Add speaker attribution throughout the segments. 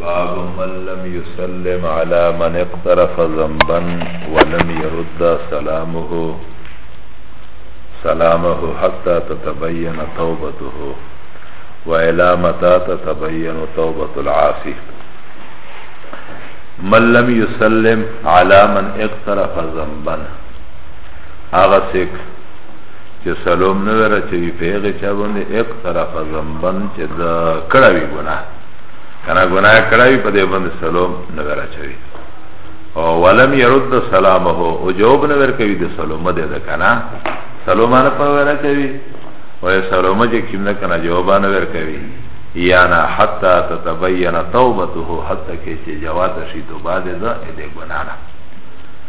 Speaker 1: باب من لم يسلم على من اقترف ذنبا ولم يرد سلامه سلامه حتى تتبين توبته وإلى متى تتبين توبة العافية من لم يسلم على من اقترف ذنبا هغه څوک چه سلوم نه وره چه وی پیغه چه بنده ایک طرف زنبن چه دا کڑوی گناه کنا گناه کڑوی پا دی بنده سلوم نه وره چه وی ولم يرد سلامه او جواب نه ورکوي د سلام ده ده کنه سلام نه په ورا کوي او سلام چې کیم نه کنه جواب نه ورکوي یا نه حتا تتبین توبته حتا کې چې جواب شي توبه ده ده ګناه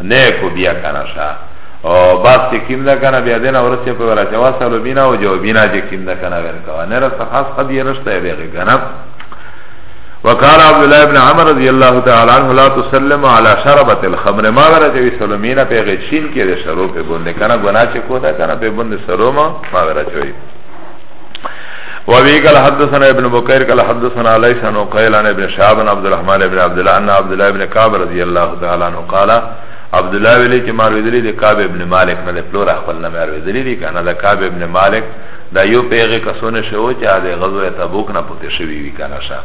Speaker 1: نیکو بیا کنه شا او باب چې کیم ده کنه بیا دینه ورسې په ورا جواز سره بینا او جو بینا چې کیم ده کنه ور کا نه رس خاص خدای رشته به کنه وقال عبد الله بن عمر رضی الله تعالی عنہ لا تسلم على شربة الخمر ما غره چې سلمینا په غشین کې ده شروع په بنده کنه ګنا چې کو ده کنه په بنده سروما ما غره چوي وابي قال حدثنا ابن بكير قال حدثنا ليس عن قيل عن ابن شهاب عن عبد الرحمن بن عبد الله عن عبد الله بن كعب رضي الله تعالى عنه قال عبد الله ویلی چې مارویدلی د کعب ابن مالک نه د پلور خپل نه مارویدلی دی کنه د کعب ابن مالک دا یو پیغه کسونه شو چې د غزوه تبوک نه پته شوی وی کنه شا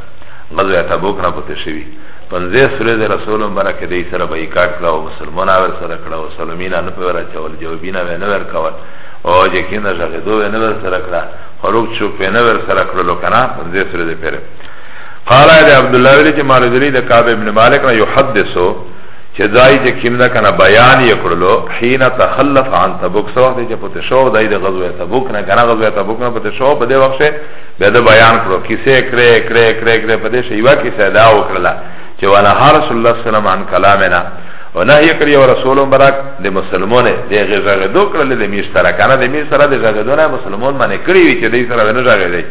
Speaker 1: غزوه تبوک نه پته شوی پنځه سره د رسول مبارک دی سره بایکاټ کړو مسلمانانو سره کړو سلمینا نه پورا چول جوابینا نه ور کول او یقینا ژغې دوه نه ور سره کړه خروج شو په نه ور سره کړلو کنه دې سره دې پره قال ابي عبد الله ولي چې مال دلی د کعب ابن مالک نه يحدثو چې دای چې کیمدا کنه بیان یې کړلو حين تخلف عن تبوک سو وخت چې پته شو دای د غزوه تبوک نه کنه غزوه تبوک نه پته شو په دې وخت به د بیان کړو کیسه کړې کړې کړې کړې په دې شیوا کیسه دا وکړه چې وانا رسول الله صلی الله علیه وسلم عن کلامنا او نهی کړی او رسول مبارک د مسلمانه د غزغه دو کړل د میش سره کنه د میش سره د غزغه دو نه مسلمان باندې کړی وی چې د سره نه غزغه دی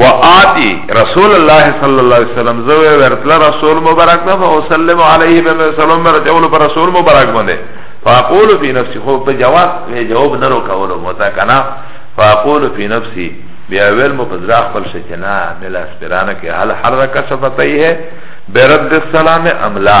Speaker 1: و آتی رسول الله صلی الله علیه وسلم زو ورتل رسول مبارک نه او سلم علیه و سلم رجول پر رسول مبارک باندې فاقول فی نفسی خو په جواب نه جواب نه رو کولو متا کنه فاقول فی نفسی بیا ویل مو په ځراخ پر شچنا مل اسپرانه کې حل حرکت صفتای ہے برد السلام املا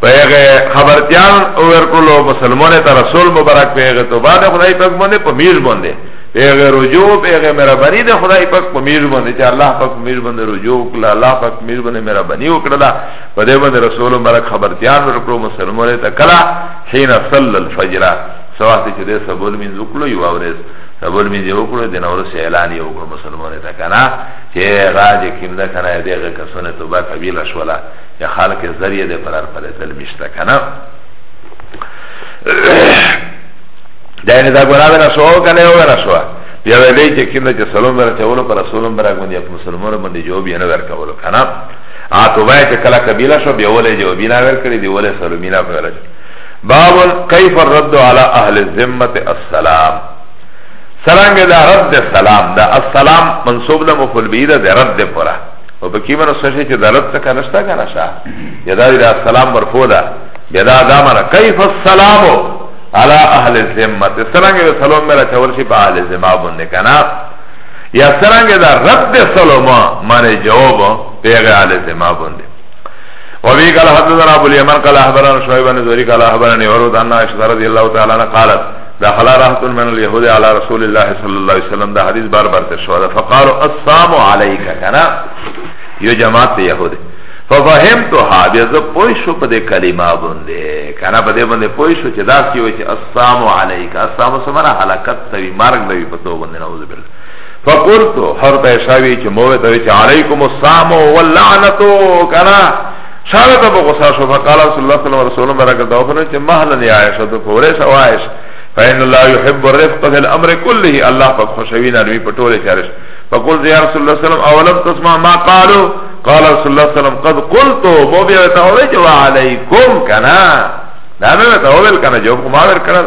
Speaker 1: پیغه خبرتیان اوور کلو مسلمانه تا رسول مبارک پیغه تو بعد خدای پاک بنده پا میر بنده پیغه رجوع پیغه میرا بنی ده خدای پاک پا میر بنده چه اللہ پاک پا میر بنده رجوع کلا اللہ پاک پا میر بنده میرا بنی وکرلا پا ده بنده رسول مبارک خبرتیان اوور کلو مسلمانه تا کلا حین صل الفجر سواحتی چه ده سبول منز وکلو یو آورز سبول منز یو کلو دین آورس اعلان یو کلو مسلمانه تا کنا چه غاج کم ده کنا ده غا کسونه تو با قبیل شولا یا خلق ذریعه ده پرار پر دل مشتا کنا ده یعنی دا گناه ده نسوه کنه یو ده نسوه بیا ویلی چه کنده چه سلام برا چولو پر رسولم برا گوندی اپ مسلمان بندی جواب یه نور کولو کنا آتو بای چه کلا کبیلا شو بیا ولی جوابی نور کری دی ولی سلومی نور کری باب کیف الرد على اهل الذمه السلام سلام دا رد سلام دا السلام منصوب دا مفعول به دا رد پورا او په کیمه نسخه شي چې دلت څخه نشته کنه شا یدا دې السلام مرفوع ده یدا دا معنی کیف السلام علی اهل الذمه څنګه به سلام میرا چول شي په اهل ذمه باندې کنه یا څنګه دا رد سلام معنی جواب پیغه اهل ذمه باندې وفي قال حدثنا ابو اليمن قال احبرنا شعيب بن زهري قال احبرني عروه ان عائشه رضي الله تعالى عنها قالت دخلا رهط من اليهود على رسول الله صلى الله عليه وسلم دا حدیث بار بار تشوه دا فقالو السلام علیکا کنا یو جماعت یهود ففهمتها بیا زه پوه شو په دې کلمه باندې کنا په دې باندې پوه شو چې دا سی وي چې السلام علیکا السلام سمره هلاکت توی مرګ دوی په تو باندې نعوذ بالله فقلت هر ته شاوی چې مو ته چې علیکم السلام واللعنه کنا شاله ته غصه شو فقال رسول الله صلی الله علیه وسلم برکت او فرمایي چې مهلا یا عائشه ته فورې سوایش فإن الله يحب الرفق في الأمر كله الله پاک خوشوي نرمي په ټوله چارش فقل يا رسول الله صلى الله عليه وسلم اولم تسمع ما قالوا قال رسول الله صلى الله عليه وسلم قد قلت مو بیا ته وې چې وعليكم کنا دا مې ته وې کنا جواب ما ور کړل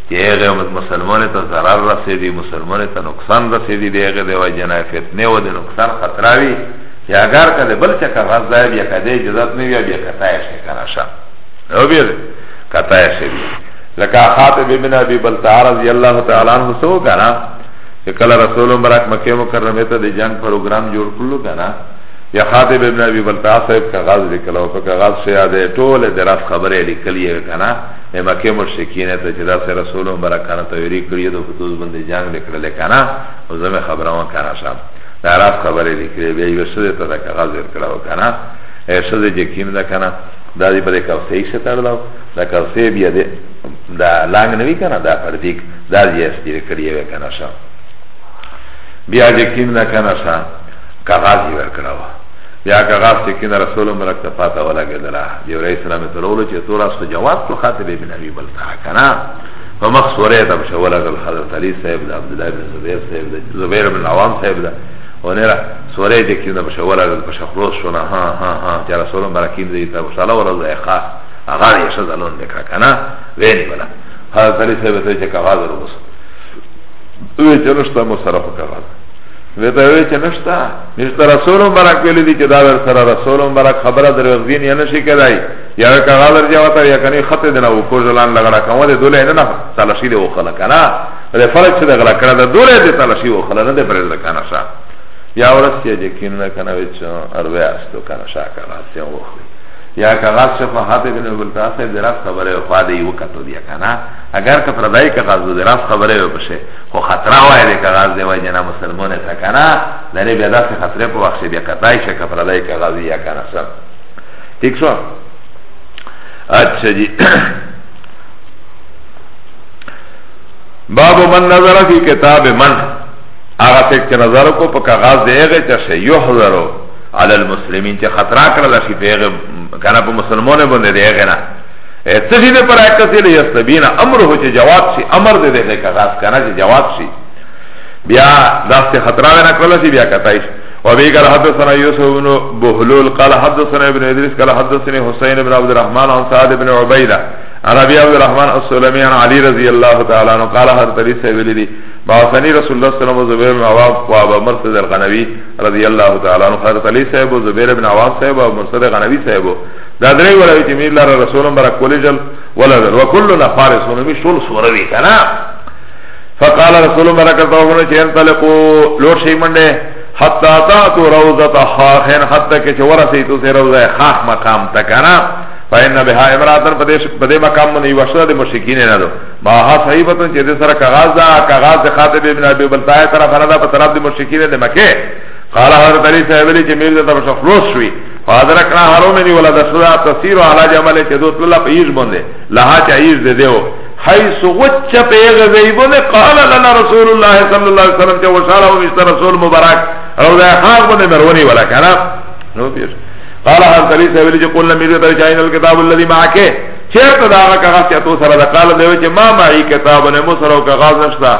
Speaker 1: چه ایغه مسلمان تا ضرر رسیدی مسلمان تا نقصان رسیدی دی ایغه دی وجنه فتنه و دی نقصان خطراوی چه اگر که دی بل چه که غز دای بیا که دی جزات نوی بیا کتایش نکنه شا او بیا دی کتایش بیا لکه خاطب ابن ابی بلتع رضی اللہ تعالی عنہ سو کنا چه کل رسول مبرک مکه مکرمه تا دی جنگ پروگرام جور کلو کنا یا خاطب ابن ابی بلتع صاحب کاغذ لکلو پا کاغذ شیاده طول درس خبره لکلیه کنا د مکه مشرکین ته چې دا سه رسول مبارکانه ته ویری کړی د فتوز باندې جنگ لیکل کنه او زمه خبره و کنه شام دا عرب خبره لیکلی بیا یو څه ته دا کاغذ ورکړو کنه ای څه دې یقین دا کنه دا دې په کاوسې یې ستړلو دا کاوسې بیا دې دا لنګ نوی کنه دا پردیک دا دې استیر کړی و کنه شام بیا یقین دا کنه شام کاغذ ورکړو بیا که غاف سکین رسول مرک ته پاته ولګېدله یو رئیس سلام یې ترولو چې تور اس جواب کړو خاطر یې بن ابي بلته که نه په مخ سورې ته پشه ولګل حضرت علي صاحب ده عبدالله بن زبیر صاحب ده زبیر بن عوام صاحب ده و نه را سورې دې کینده پشه ولګل پشه خلاص شو نه ها ها ها چې رسول مرک یې دې ته وشاله ورځ یې خاص هغه یې شه ځلون وکړه که نه ویني ولا حضرت علي صاحب ته چې کاغذ وروسته وی چې نشته مو سره په کاغذ ویتا وی چه نشتا نشتا رسول مبارک ویلی دی چه دا در سر رسول مبارک خبره در وغزین یا نشی کدائی یا وکا غالر جاوتا یا کنی خط دینا وکو جلان لگڑا کمو دی دولی اینا تلاشی دی وخلا کنا دی فرق چه دی غلا کرا دی دولی دی تلاشی وخلا نا دی برز کنا شا یا ورس یا جکین نا کنا ویچو اروی استو کنا شا کنا سیا وخلی یا که غاز شفا حاطی بن بلتا صاحب دراز خبره وفاده یو کتو دیا کنا اگر که پردائی که غاز دراز خبره وپشه خو خطره وای دی کاغاز دی وای جنا مسلمان تا کنا لری بیا داسې خطره په وخت بیا قطای شه کفر دای کاغاز یا کنا سم ٹھیک شو اچھا جی باب من نظر فی کتاب من هغه څوک چې نظر کو په کاغذ دی هغه چې شی یحذرو علی المسلمین چې خطر کړل شي په هغه کنه په مسلمانانو باندې دی هغه نه اتشی ده پر اکسی لی یستبین امره چه جواب شی امر ده ده که غاز کنه چه جواب شی بیا داست خطراوه نکرلا شی بیا کتایش وبه قال حدثنا يوسف بن بهلول قال حدثنا ابن ادريس قال حدثني حسين بن عبد الرحمن عن سعد بن عبيده عن ابي عبد الرحمن السلمي عن علي رضي الله تعالى عنه قال حضرت علي صاحب لي بعثني رسول الله صلى الله عليه وسلم زبير بن عوام وابا مرسد الغنوي رضي الله تعالى عنه حضرت علي صاحب زبير بن عوام صاحب ومرسد الغنوي صاحب دا درې ولاوی چې میر لاره رسول الله برک کولی جل ولا ذل وکلنا فارسون می شول سوروی کنا فقال رسول الله برک توغنه چې انطلقو لور شي منډه حتا تاتو روزه خاخن حتا کې چې ورسې تو سه روزه خاخ مقام تکنا فإن بها امراتن پدیش پدې مقام باندې وشره د مشکین نه دو ما ها صحیبتن چې د سره کاغذ دا کاغذ د خاطب ابن ابي بلتای طرف نه دا په طرف د مشکین د مکه قال حضرت علی صاحب علی چې میر د طرف خلاص شوی فادرکنا هرو منی ولا دسدا تسیر علی جمل چې دوت الله په یز باندې لها چې یز دې دیو حيث وچ پیغ زیبون قال لنا رسول الله صلی الله علیه وسلم چې وشاله او مست رسول مبارک او دا خاص باندې مرونی ولا کنه نو پیش قال هر سلی سویل چې قلنا میزه در چاین الكتاب الذي معك چیرته دا هغه کاغذ چې تو سره دا قال دی چې ما معي کتاب نه مو سره او کاغذ نشته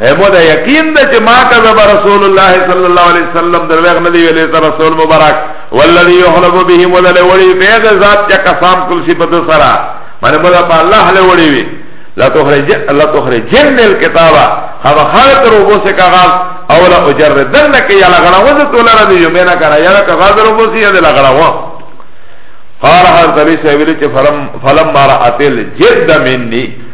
Speaker 1: هبو دا یقین دا چه ما کذب رسول الله صلی اللہ علیہ وسلم در ویغ ندی ویلی سر رسول مبارک والذی یحلب به مدل وڑی پیغ ذات چا قسام کلسی پد سرا من مدل پا اللہ حل وڑی وی لتخرجن الكتابا خب خالت روبو سے کاغاز اولا اجردن نکی یا لغنا وزی تولا ردی یمینا کنا یا لکا غاز روبو سی یا دی لغنا وان قال حضرت علی صاحب فلم مارا اتل جد منی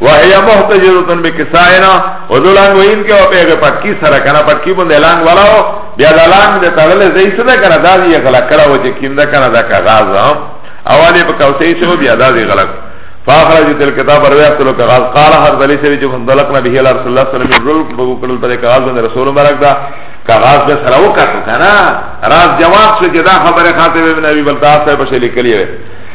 Speaker 1: وهي محتجزه بكسائنا وذلان وين کې او په پټکی سره کنه پټکی باندې لانګ ولاو بیا دا لانګ د تړلې ځای سره کنه دا دی غلا کړه و چې کینده کنه دا کاغذ اواله په کوسې شو بیا دا دی غلط فاخرجت الكتاب رويت له کاغذ قال هر دلی سره چې فندلقنا به الله رسول الله صلی الله علیه وسلم بو کړل پر کاغذ باندې رسول مبارک دا کاغذ به سره وکړو کنه راز جواب څه چې دا خبره خاطر ابن ابي بلتاس صاحب شې لیکلی وي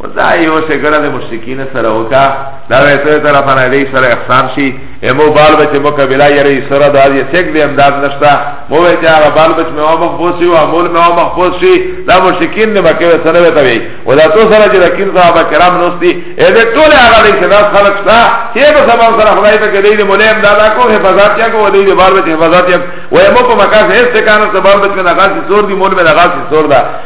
Speaker 1: و دا یو سګړه د مشرکین سره وکا دا وې ته طرف نه دی سره احسان شي امو بال بچ مو کبلا یری سره دا یې څک دی امداد نشتا مو وې چې هغه بال بچ مې وامخ بوسی او امول مې وامخ بوسی دا مشرکین نه بکې سره وې ته وی و دا تو سره چې لکین صحابه کرام نوستي اې دې ټول هغه دې چې دا خلق تا چې په سبا سره خدای ته کې دې مولې امداد کو حفاظت یا کو دې بال بچ حفاظت یا و امو په مکان هیڅ ټکانو سبب بچ نه غاصي زور دی مول مې نه غاصي زور دا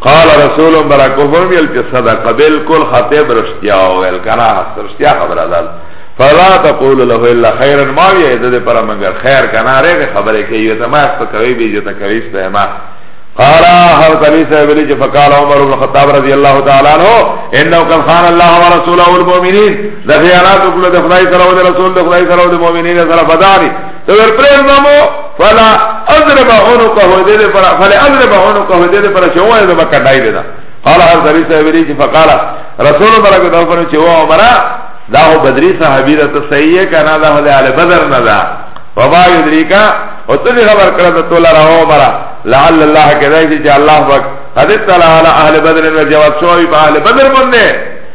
Speaker 1: قال رسول برکو فرمیل چه صدق بالکل خطیب رشتیا ویل کنا حس رشتیا خبر دال فلا تقول له الا خيرا ما وی اذا ده پر مگر خیر کنا ره خبره کی یو تما است کوي بی جو تکوي است ما قال هر قلی صاحب علی فقال عمر بن الخطاب رضی الله تعالی عنہ انه كان خان الله ورسوله المؤمنين ده خیانات کله ده خدای سره او ده رسول ده خدای سره او ده مؤمنین سره فداری تو ور پرز نمو فلا اضرب عنقه دې دې پر فلا اضرب عنقه دې دې پر شوه دې بکا ډای دې دا قال هر ذری صاحب ری چې فقال رسول الله برکت او پر چې و عمر دا هو بدری صحابی را ته صحیح کنا دا هله ال بدر نه دا وما یدریکا او ته خبر کړه ته تولا را عمر لعل الله کذا چې الله وقت حدث تعالی علی اهل بدر رجوات شوی په اهل بدر باندې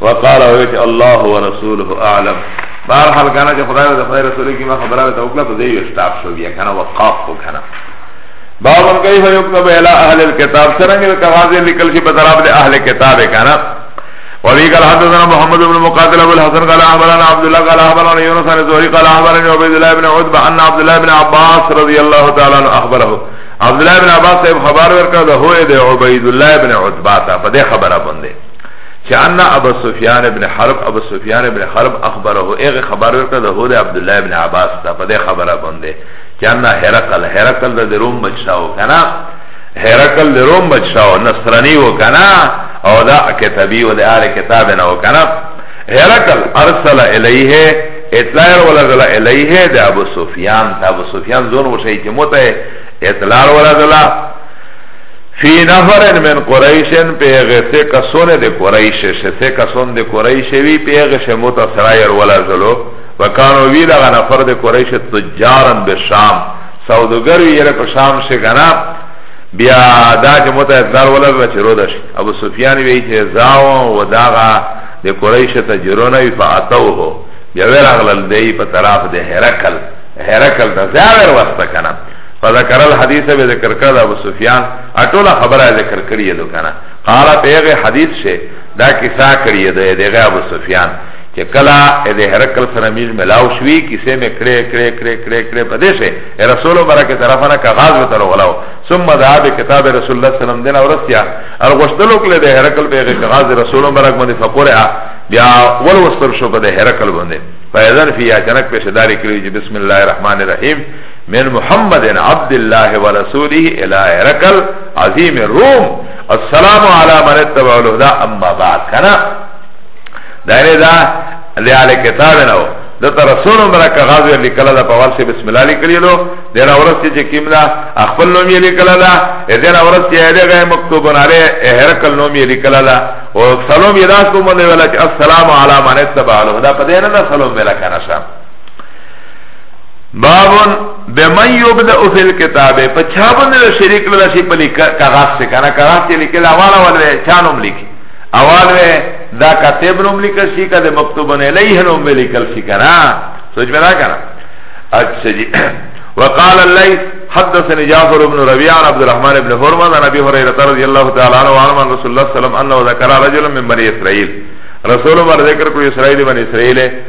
Speaker 1: وقال ويت الله ورسوله اعلم بار حال کنا چې خدای او خدای رسول کی ما خبره ته وکړه په دې یو سٹاپ شو بیا کنا وقاف کو کنا باب کیف یكتب الى اهل الكتاب څنګه د کاغذ لیکل شي په طرف د اهل کتاب کنا وفي قال حدثنا محمد بن مقاتل ابو الحسن قال اخبرنا عبد الله قال اخبرنا يونس عن الزهري قال اخبرني عبيد الله بن عتبه ان عبد الله بن عباس رضي الله تعالى عنه اخبره عبد الله بن عباس صاحب خبر ورکړ ده هو ده عبيد الله بن عتبه ته په دې خبره باندې چه انا ابو سفیان ابن حرب ابو سفیان ابن حرب اخبره ایغ خبر ورکا ده هود عبدالله ابن عباس تا پا ده خبره بنده چه انا حرقل حرقل ده ده روم بچشاو کنا حرقل ده روم بچشاو نصرانی و کنا او ده کتبی و ده آل کتاب نو کنا حرقل ارسل الیه اطلاع ولدل الیه ده ابو سفیان تا ابو سفیان زون وشای چه موتا اطلاع ولدل فی نفر من قریش پیغ سه کسون ده قریش شه سه کسون ده قریش وی پیغ شه موتا سرایر ولا جلو وکانو وی دغا نفر ده قریش تجارن به شام سودگر وی یره په شام شه گنا بیا دا چه موتا اتلار ولا جلو چه رو داشت ابو سفیان وی چه زاون و داغا ده قریش تجرون وی فا اتو هو بیا ویر اغلل دی په طرف ده هرکل هرکل ده زیاور وستا کنا فذکر الحدیث به ذکر کرد ابو سفیان اټولا خبره ذکر کړی دو کنه قال پیغه حدیث شه دا کیسا کړی دی دغه ابو سفیان چې کلا د هرکل سره میل ملاو شوی کیسه می کړه کړه کړه کړه کړه په دې شه رسول برکه طرفانه کاغذ وته غلاو ثم دا به کتاب رسول الله صلی الله علیه وسلم دین اورسیا ار غشتلو کله د هرکل پیغه کاغذ رسول برکه باندې فقره بیا ول وستر شو په د هرکل باندې فیضن فی اچنک پیشداری کړی چې بسم الله الرحمن الرحیم من محمد عبد الله ورسوله الى هرقل عظیم الروم السلام علی من اتبع الهدى اما بعد کنا دایره دا لیال کتاب نو د تر رسول مرکه غاز ویل کله د پوال سی بسم الله لیکلی لو د را ورس چې کیم دا خپل نوم یې لیکل دا د را ورس چې دې غي مکتوب علی هر کل نوم یې لیکل دا او سلام یې راز کوم دی ولا چې السلام علی من اتبع الهدى پدې نه سلام ملک نشه بابن بمن یبدأ فی الكتاب په چا باندې د شریک له شي په لیک کاغذ څخه کنه کاغذ کې لیکل اواله ولوي چانوم لیکي اواله دا کتاب نوم لیکل شي کده مکتوبن الیه نوم لیکل شي کنه سوچ مې را کنه اچھا جی وقال الليث حدثني جعفر بن ربيعه عن عبد الرحمن بن هرمز عن ابي هريره رضي الله تعالى عنه وعن رسول الله صلى الله عليه وسلم انه ذكر رجلا من بني اسرائيل رسول الله ذکر کو اسرائیل بنی اسرائیل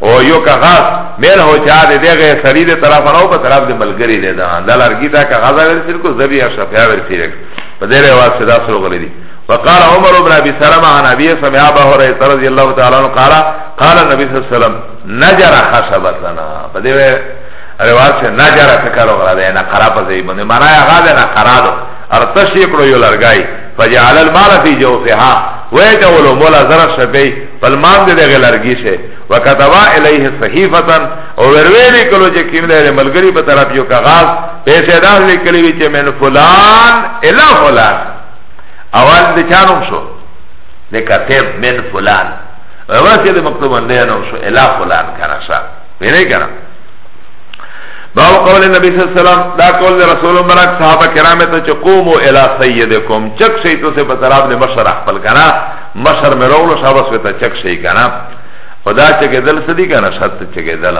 Speaker 1: او یو که غاز میل هو چا ده ده غیر سری ده طرف نو پا طرف ده ملگری ده ده ده لرگی ده که غازا ورسیر کو زبی یا شفیع ورسیر پا ده رواز صدا سرو غلی دی وقال عمر بن ابي سلمة عن ابي سمع ابا هريره رضي الله تعالى عنه قال قال النبي صلى الله عليه وسلم نجر خشبتنا فدې روایت سے نجر فکرو غلا ده نه خراب ځای باندې معنا یې غا ده نه خراب ارتش یې کړو یو لرګای فجعل المال في جوفها وجعل مولا زرع شبي پلمان ده ده لرگی شه و کتبا الیه صحیفتا و وروی لکلو چه کم ده ملگری پا طرف یو کغاز پیسه داز لکلی بی چه من فلان الا فلان اول ده چانم شو ده کتب من فلان و وسی ده مکتوبان ده نم شو الا فلان کنا شا بینه کنا باو قول نبی صلی اللہ علیہ وسلم دا قول رسول مبارک صحابہ کرام ته چقومو الی سیدکم چک شیتو سے بطراب نے مشرح پل کنا مشر مې راولو شابس وته چک شي کنه خدا چې کېدل سدي کنه شرط چې کېدل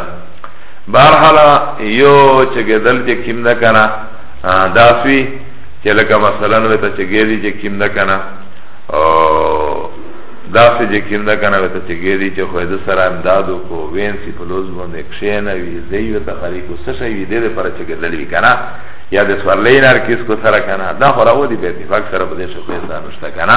Speaker 1: بهرحال یو چې کېدل چې کیم نه کنه داسوی چې لکه مثلا وته چې ګېری چې کیم نه کنه او داسې چې کیم نه کنه وته چې ګېری چې خو د سره امدادو کو وینسی په لوز باندې کښینه وی زی وته خلیکو څه شي وی دې پر چې کېدل وی کنه یا د سورلین ارکیس کو سره کنه دا خو راو دی په اتفاق سره په دې شو پیدا نشته کنه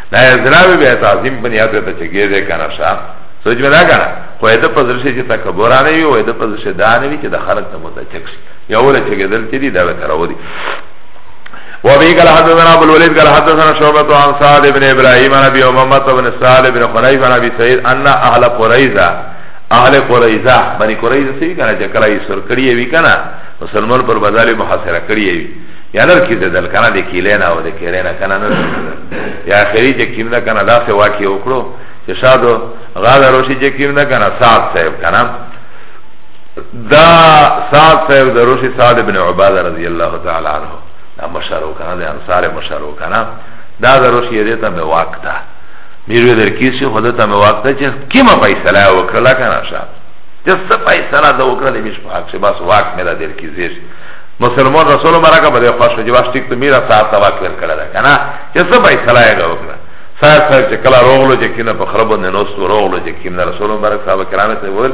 Speaker 1: دا ازراوی به تعظیم په نیت ته چګې ده کنه شا سوچ مې دا کنه خو دا په ځل شي چې تکبر نه وي او دا په ځل شي دا نه وي چې د خلق ته متچک شي یا ول چې ګدل چې دی دا به تر ودی وابي قال حدثنا ابو الوليد قال حدثنا شعبة عن سعد بن ابراهيم عن ابي امامه بن سعد بن خنيف عن ابي سعيد ان اهل قريظه اهل قريظه بني قريظه سي کنه چې کله یې سر کړی وی کنه مسلمان پر بدل محاصره کړی وی یا نر کی دل کنه د کیلې نه او د کیلې نه کنه نر یا اخری چې کیم نه کنه دا څه واقع وکړو چې شادو غاده روشي چې کیم نه کنه صاحب صاحب کنه دا صاحب صاحب د روشي صاد ابن عباده رضی الله تعالی عنہ دا مشرو کنه د انصار مشرو کنه دا د روشي دې ته به وخت میروی در کیسی خود تا می وقت چه کم پیسلا وکرلا کنه شا چه سه پیسلا دا وکرلا میش پاک چه بس وقت میرا در کیزیش مسلمان رسول مرکه بده خوش جو واش ټیک ته میرا ساعت تا واک ور کړه دا کنه چې څه پای صلاح یې وکړه سار سار چې کلا روغلو چې کینه په خراب نه نوست روغلو چې کینه رسول مرک صاحب کرامه ته ول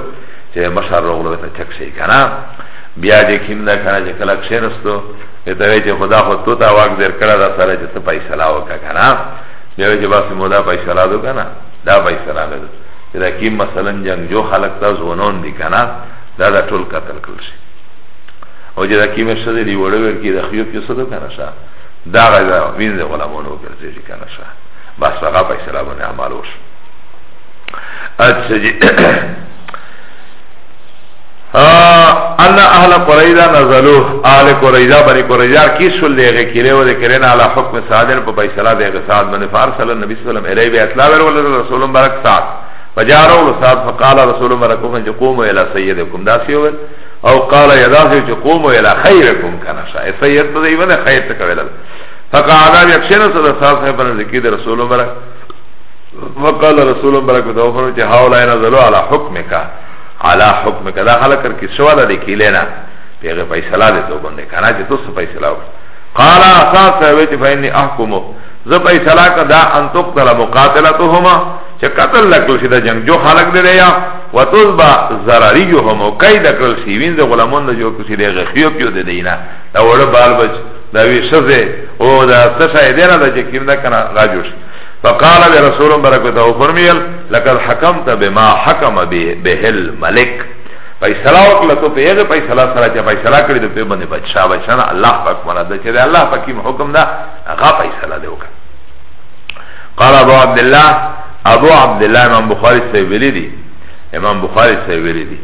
Speaker 1: چې مشر روغلو ته چک شي کنه بیا چې کینه کنه چې کلا کښینستو ته وی چې خدا خو تو تا واک در کړه دا سره چې څه پای صلاح وکړه کنه بیا چې باسي مودا پای صلاح دو کنه دا پای صلاح دو چې دا کی مثلا جنگ جو خلق تاسو ونون دي کنه دا دا ټول قتل کړل شي او جدا کی مرشد دی وړو ور کی د خیو په صدو کنه شا دا غزا وین د غلامونو ګرځي کنه شا بس هغه په اسلام نه عمل وش اچھا جی ان اهل قریدا نزلو اهل قریدا بنی قریدا کی شل لغه کله و ذکرن علی حکم صادر په بیسلا د غساد بن فار صلی الله علیه وسلم الی بی اطلاع ول رسول مبارک صاحب فجارو صاحب فقال رسول مبارک قوم الى سیدکم دا سیول او قال یداسه چې قوم الى خیرکم کنه شای سید ته دی ونه خیر ته کولل فقعد ابي اكشنه صلى الله عليه وسلم بن ذكي رسول الله وقال رسول الله برکت او فرمایي چې حول انا ذلو على حكمك على حكمك دا خلک کر کې سوال دي کې لینا پیغه فیصله دې تو باندې کنه چې تاسو فیصله وکړه قال اساس وی چې فإني احكم ز فیصله کدا ان تقتل مقاتلتهما چه قتل لکل شده جنگ جو خلق ده ده یا و تزبا ضراری جو همو کئی دکل شی وین ده غلامون ده جو کسی ده غخیو پیو ده دینا ده وڑه بال بچ ده وی شزه او ده سشای دینا ده چه کم ده کنا غاجوش فقال برسول برکته فرمیل لقد حکمت بما حکم به الملک فیصله وکړه ته پیغه فیصله سره چې فیصله کړی د په باندې بادشاہ بادشاہ الله پاک مراد چې الله پاک حکم دا هغه فیصله دی وکړه قال ابو عبد الله ابو عبد الله امام بخاری سے ویلی دی امام بخاری سے ویلی دی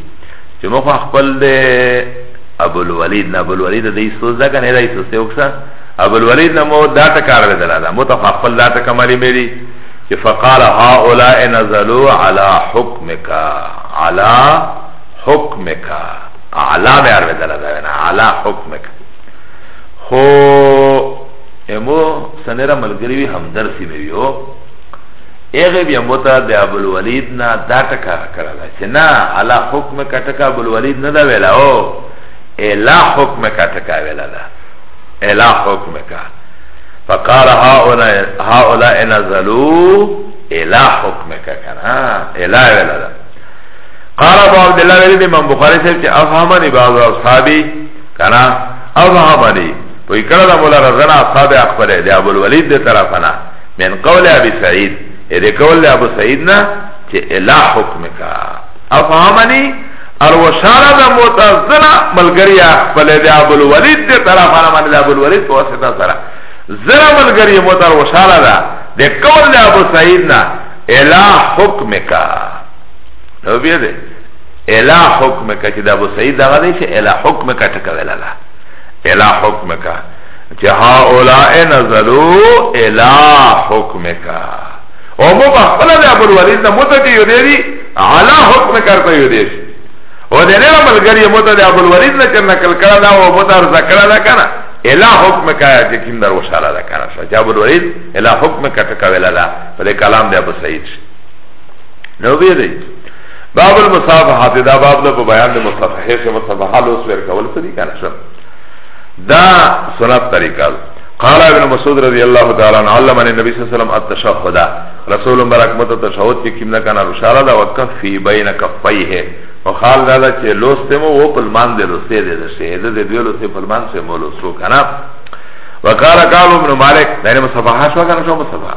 Speaker 1: چې مخ خپل دے ابو الولید نه ابو الولید د ایسو ځکه نه دی ایسو سوکسا ابو الولید نه مو دا ټکار ودل دا مو ته خپل دا ټکه مری میری چې فقال هؤلاء نزلوا على حكمك على حكمك على مې ور ودل دا نه على حكمك خو امو سنره ملګری وی همدرد سی می ویو اغه بیا متا د ابو الولید نه دا ټکا کړه چې نه علا حکم کټکا ابو الولید نه دا ویلا او الا حکم کټکا ویلا دا الا حکم کا فقال هؤلاء هؤلاء نزلوا الا حکم کا کنا الا ویلا دا قال ابو عبد الله ولید امام بخاری سے افهمنی بعض اصحابی کنا افهمنی پوی کړه دا مولا رزنا اصحاب اخبره دی ابو الولید دی طرفنا من قول ابی سعید دی قول ابو سعید نا چه الا حکمکا افهمنی اروشارا دا متزنا ملگری اخبره دی ابو الولید دی طرفنا من دی ابو الولید پواسطا سرا زرا ملگری متر وشارا دا دی قول دی ابو سعید نا الا حکمکا نو بیده الا حکمکا چه دی ابو سعید دا غدی چه الا حکمکا تکویلا دا الى حکمک چه هاولائی نظرو الى حکمک او مو بخلا ده ابو الولید ده موتا که یوده دی علا حکم کرتا یوده شی او ده نیرا ملگری موتا ده ابو الولید نه چه نکل کرا ده او موتا رزا کرا ده کنا الى حکم کا چه کم در وشالا ده کنا شا چه ابو الولید الى حکم کرتا کولا ده پده کلام ده ابو سعید شی نو بیده باب المصافحات دا باب دا په بیان د مصافحه کې مصافحه لوس ور کول څه دي کنه شم دا سنت طریقه قال ابن مسعود رضی الله تعالی عنہ علم ان نبی صلی الله علیه وسلم التشهد رسول مبارک مت تشهد کې کیمنا کنه رشاله دا وقف فی بین کفیه او خال دا چې لوس ته مو په مان دې لوسته دې شهید دې دې لوسته په مان سه مو لوسو کنه وقال قال ابن مالک دغه مصافحه شو کنه شو مصافحه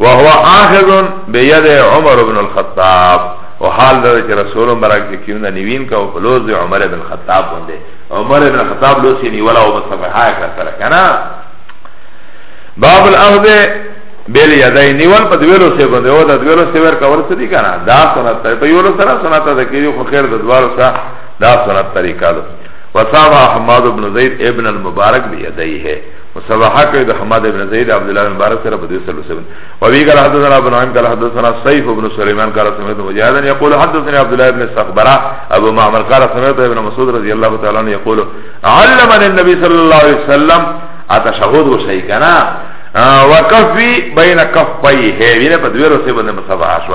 Speaker 1: وهو آخذ بيد عمر بن الخطاب او حال دا چې رسول مبارک چې کیونه نیوین کا او بلوز عمر بن الخطاب باندې عمر بن الخطاب لوسی نیولا او مصفحه کړ سره کنه باب الاخذ بیل یدای نیول په دویلو سه باندې او د دویلو سه ور کور څه دي کنه دا سنت ته په یولو سره سنت ده کې خو خیر د دوالو سره دا سنت طریقه ده وصاب احمد بن زید ابن المبارک بیدای ہے مصباح کوي د حماد بن زید عبد الله بن بارک سره په 207 او وی قال حدثنا ابن عام قال حدثنا سيف بن سليمان قال سمعت مجاهدا يقول حدثني عبد الله بن صخبره ابو معمر قال سمعت ابن مسعود رضي الله تعالى عنه يقول علمني النبي صلى الله عليه وسلم اتشهد وشي كان وكفي بين كفيه وینه په دویرو سه باندې مصباح شو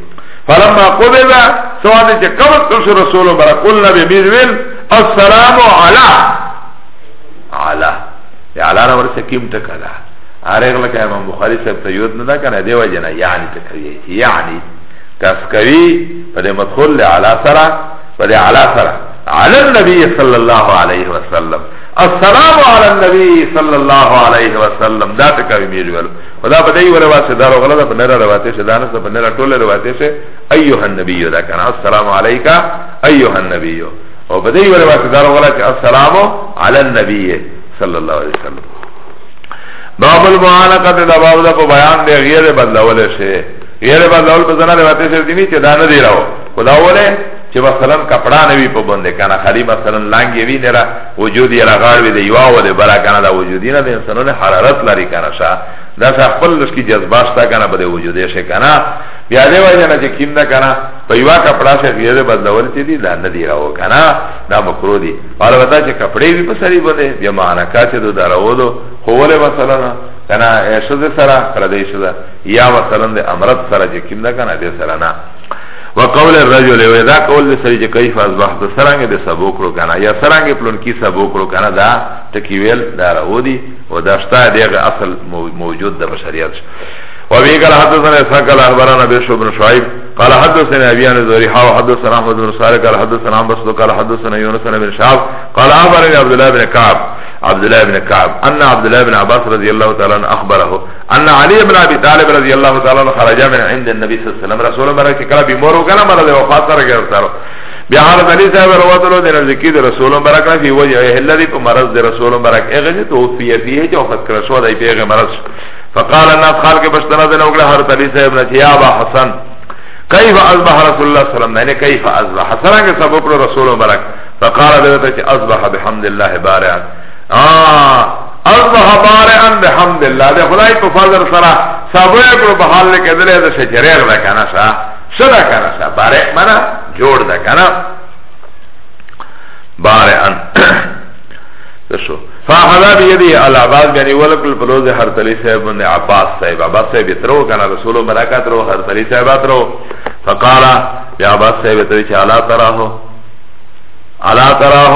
Speaker 1: فلما قبض سواد چې قبض کړ شو رسول مبارک قل نبی میر ویل السلام علی علی یا علی را ورسه کیم ټکا ده اره غل که امام بخاری صاحب ته یود نه کنه دی وجه نه یعنی تکوی یعنی تسکوی په دې مدخول علی سره په دې علی سره علی النبی صلی الله علیه وسلم السلام علی النبی صلی الله علیه وسلم دا تکوی میر ویل خدا په دې وروا سره دا غلا ده په نره رواته شه دانه په نره ټوله رواته شه ايها النبي دا کنه السلام عليك ايها النبي او په دې وروا سره دا غلا چې السلام على النبي صلى الله عليه وسلم باب المعانقه دا باب ده په بیان دی غیر بدلول شي غیر بدلول په ځنه رواته شه دي چې دانه دی راو خدا وله چې مثلا کپڑا نه وی په باندې کنه خالی مثلا لانګي وی نه وجود یې راغاړ وي د یوا و د برا کنه دا وجودی نه د انسانونه حرارت لري کنه شا دا خپل لږ کی جذبه شته کنه په وجودې شي کنه بیا دې وایي نه چې کیم نه کنه په یوا کپڑا سره یې د بدلول چې دي دا نه دی راو کنه دا مکرو دي البته چې کپڑے وي په سری باندې بیا مانکا چې دا راو دو خو ولې مثلا کنه شذ سره پر دې شذ یا مثلا د امرت سره چې کیم نه کنه دې سره نه وقول الرجل و اذا قول ده سری چه کیف از بحث ده سرانگه ده سبو کرو کنا یا سرانگه پلونکی سبو کرو کنا ده تکیویل ده رو دی و ده شتا دیغ اصل موجود ده بشریت شد وابي قال حدثنا اسحاق قال اخبرنا بشر بن شعيب قال حدثنا ابي عن زهري حا وحدثنا احمد بن صالح قال حدثنا عن بسط قال حدثنا يونس بن شعب قال اخبرني عبد الله بن كعب عبد الله بن كعب ان عبد الله بن عباس رضي الله تعالى عنه اخبره ان علی ابن ابی طالب رضی اللہ تعالی عنہ خرج من عند النبی صلی اللہ علیہ وسلم رسول اللہ کہ کلا بیمار ہو گنا مرض وفات کر گیا سارو بہار علی صاحب روات لو دین ذکی دے رسول اللہ برک فی وجہ الذی مرض دے رسول اللہ برک اگے جی تو فی فی ہے جو فت کر سو دے پیغ مرض فقال الناس خال کے بشتنا دے نوگلا ہر علی صاحب نے یا ابا حسن کیف اصبح رسول اللہ صلی اللہ علیہ وسلم نے کیف اصبح حسن کے سبب رسول اللہ برک فقال دے تے اصبح بحمد اللہ بارعا اصبح بارئا بحمد الله ده خدای په فضل سره صبر کړو په حال کې دلې ده چې جریغ ده کنه سا سره کنه سا بارئ معنا جوړ ده کنه بارئا تشو فاحذا بيدي على عباس غني ولكل بلوز هر تلي صاحب بن عباس صاحب عباس صاحب ترو كان رسول برکات رو هر تلي صاحب ترو فقال يا عباس صاحب تري چالا تراه علا تراه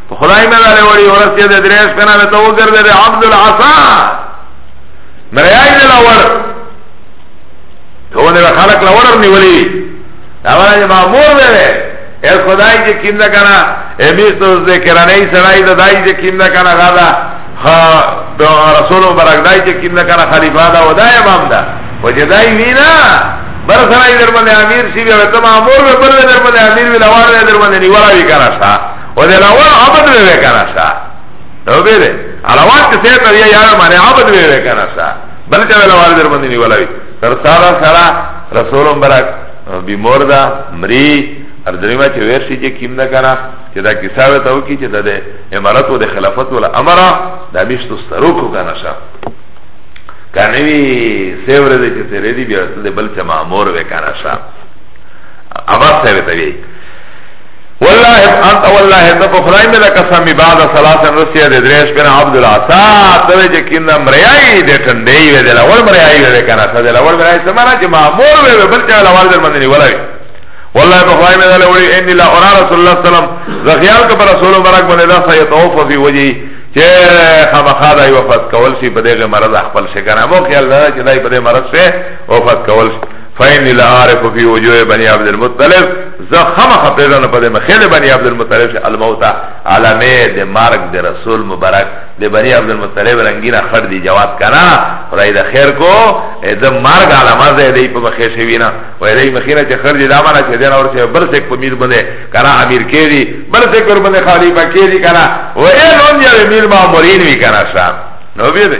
Speaker 1: په خدای مې دلې وړي ورسې د درېش کنه ته وګرځې د عبد العصا مریای دې لا ور ته نه خلق لا ور نیولې دا باندې مامور دی اے خدای چې کیندا کنه امیس تو ذکرانه سړای دا دای چې کیندا کنه غدا خا رسول مبارک دای چې کیندا کنه خلیفہ دا ودای امام دا وجدای وینا بر سره در باندې امیر سی بیا ته مامور به بر در باندې امیر وی لوار در باندې نیولا وی کرا شاه و ده الاول عبد بی کنه سا او بی ده الاول که سه تر یا یار مانه عبد بی کنه سا بلکه الاول در بندی نیولاوی تر سارا سارا رسولم برک بیمور دا مری ار دریما چه ورشی چه کم ده کنه چه دا کساوه تاو کی چه دا ده امارت و ده خلافت و امرا دا بیشتو سروکو کنه سا کنه وی سه ورده چه سره دی بیارتل ده بلچه معمور وی کنه سا عباس سه وی تاوی والله انت والله ته په خدای مې لکه سمې بعد ثلاثن رسیا د دریش بن عبد العصا ته چې کیندا مریای د ټنډې وې د لور مریای وې کنه ته د لور مریای سمانه چې مامور وې بل چې لور در باندې ولای والله په خدای مې له وړي ان لا اور رسول الله سلام زخیال کو رسول مبارک باندې دا سې توف فی وجی چې خامخا دای وفات کول شي په دغه مرض خپل شي کنه مو خیال دا چې دای په دې مرض سره وفات کول شي فین لا عارف فی وجوه بنی عبد المطلب زه خامخا پیژنم په دې مخیل بنی عبد المطلب شه الموت علامه د مرګ د رسول مبارک د بنی عبد المطلب رنگینا خړ دی جواب کنا خدای د خیر کو د مرګ علامه زه دې په مخې شوینا و دې مخې نه چې خړ دی دا معنا چې دین اور څه بل څه په میر باندې کنا امیر کېری بل څه کور باندې خلیفہ کېری کنا و یې نوم یې میر مامورین وی کنا شام نو به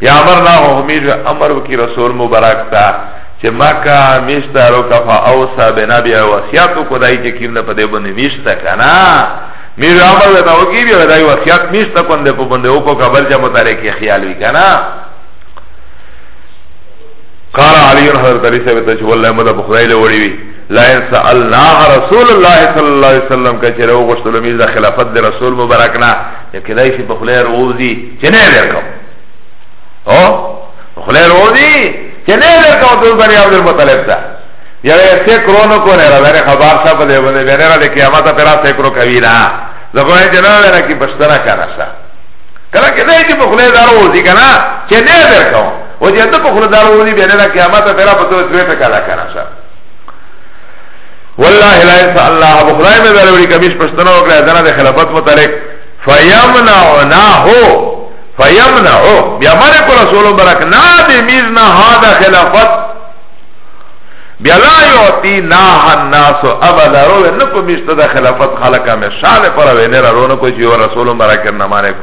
Speaker 1: یا امرنا حمید و امر وکی رسول مبارک تا چه مکا میشتا رو کفا اوسا بنا بیا وسیعتو کدائی چه کیم ده پده بنده میشتا کنا میر امر ویتا وکی بیا دای وسیعت میشتا کنده پو بنده اوکو کبر جا متارکی خیال وی کنا قال علی حضرت علی صاحب ته چې والله مده بخدای له وړي وي لا ان سالنا رسول الله صلی الله علیه وسلم کچره وغشتلو میز خلافت د رسول مبارک نه کدای شي په خلیر ووزي چې نه ورکم او خلی رو دی چه نه در کم تول بنی عبد المطلب تا یا سکرو نکو نیرا داری خبار شا پا دی بنده بینیرا دی قیامتا پیرا سکرو کوی نا زخوانی چه نه دینا کی پشتنا کانا شا کلا که نه چه پا خلی دارو وزی کنا چه نه در کم و چه دو پا خلی دارو وزی بینیرا قیامتا پیرا پا تو سویتا کانا کانا شا والله لا يسأل الله بخدای مې دروړي کمیش پښتنه وکړه دنه د خلافت متعلق فیمنعناه فیمنعو بیا ملک رسول برک نا دی میز نا هادا خلافت بیا لا یعطی ناها الناس ابدا روی نکو میشتا دا خلافت خلقا میں شان پر وینر رو نکو چیو رسول برک نمانے کو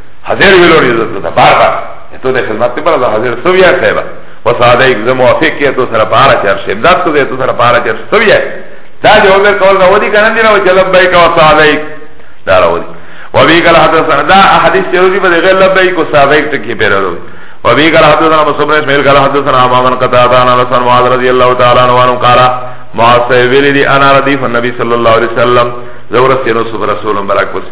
Speaker 1: حاضر ویلو ریزت دا بار بار تو ده خدمت پر دا حاضر سویا صاحبا و ساده ایک زمو افیق کیا تو سر پارا چار شمداد تو ده تو سر پارا چار سویا دا جو عمر کول دا ودی کنن دینا و چلب بائی کا و ساده ایک دا را ودی و بی کل حدثنا دا حدیث چیرو دی بده غیر لب بائی کو ساده ایک تکی پیرا رو و بی کل حدثنا مصبر اسمیل کل حدثنا امامن قطعتانا رسان معاذ رضی اللہ تعالی نوانم قارا معاذ سیویلی دی انا ردیف النبی صلی اللہ علیہ وسلم زورت سینو سب رسول مبرک پسی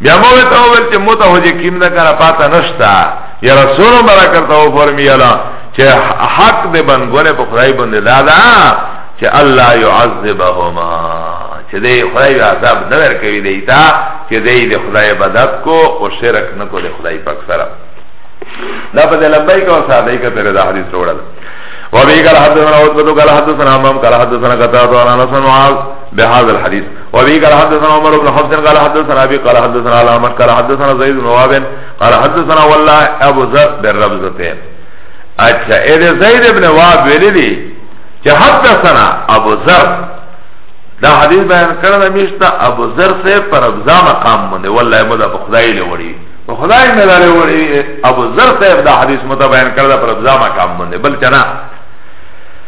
Speaker 1: بیا مو ته وویل چې مو ته هجه کیم نه کنه پاته نشتا یا رسول مبارک ته و فرمیالا چې حق دې بنګونه په خدای باندې دادا چې الله يعذبهما چې دې خدای عذاب نه ورکوي دی تا چې دې دې خدای بدعت کو او شرک نه کو دې خدای پاک سره دا په لبیک او صادیک پر دا حدیث وړل وبه قال حدثنا عتبة قال حدثنا عمام قال حدثنا قتادة عن انس بن معاذ بهذا الحديث وابي قال حدثنا عمر بن حفص قال حدثنا ابي قال حدثنا علامه قال حدثنا زيد بن وهب قال حدثنا والله ابو ذر بالربزتين اچھا اے زید بن وهب ویلی دی کہ حدثنا ابو ذر دا حدیث بیان کرنا میشتا ابو ذر سے پر ابزا مقام مندے واللہ مدہ بخدای لے وڑی بخدای میں لے وڑی ابو ذر سے دا حدیث مدہ بیان کرنا پر ابزا مقام مندے بل چنا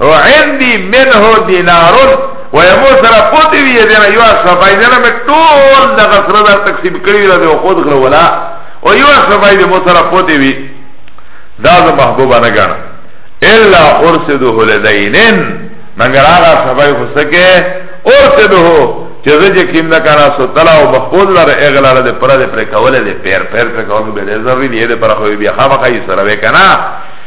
Speaker 1: او عندي منه دینار و یمو سره پوتی وی دینا یو صفای دینا می ټول دغه سره در تقسیم کړی را دی خود غره ولا او یو صفای دی مو سره پوتی وی دا ز محبوبه نه ګڼ الا ارسده لدینن مگر هغه صفای خو سکه ارسده چې زه چې کیم نه کارا سو تلا او مخبوز لره اغلا لره پر دې پر کوله دې پیر پیر پر کوله به دې زری دې پر خو بیا خامخې سره وکنه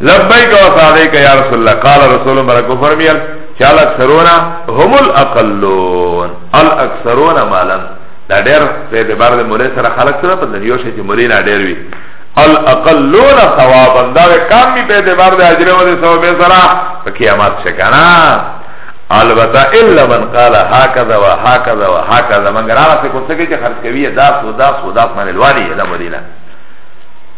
Speaker 1: لبیک و سعدیک یا رسول الله قال رسول الله برکو فرمیل چه الاکثرون هم الاقلون الاکثرون مالا دا ډیر په اعتبار د مولی سره خلق سره په دنیا شي چې مولی نه ډیر وي الاقلون ثوابا دا کم می په اعتبار د اجر او د ثواب سره په قیامت شي کنه البته الا من قال هكذا وهكذا وهكذا مگر هغه څه کوڅه کې چې خرج کوي دا سودا سودا باندې لوالي دا مدینه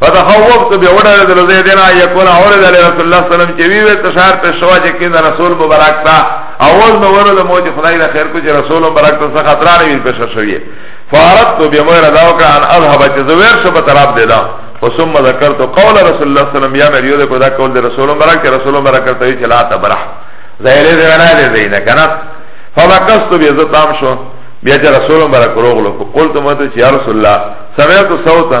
Speaker 1: فتخوفت بیا وډر دل زیدنا یکون اور دل رسول الله سلام چې وی وی تشار په شوا چې کین رسول مبارک تا اول نو ورل مو چې خدای له خیر کو چې رسول مبارک ته څه خطر نه وی په شر شوی فارت تو بیا مو را داو کا ان اذهب چې زویر شو په طرف دیدا ثم ذکرت قول رسول الله سلام یا مریو ده کو دا قول رسول مبارک رسول مبارک ته چې لا تبرح زایره دی نه دی زینه کنه فمکست بیا زتام شو بیا چې رسول مبارک روغلو قلت مت چې یا رسول الله سمعت صوتا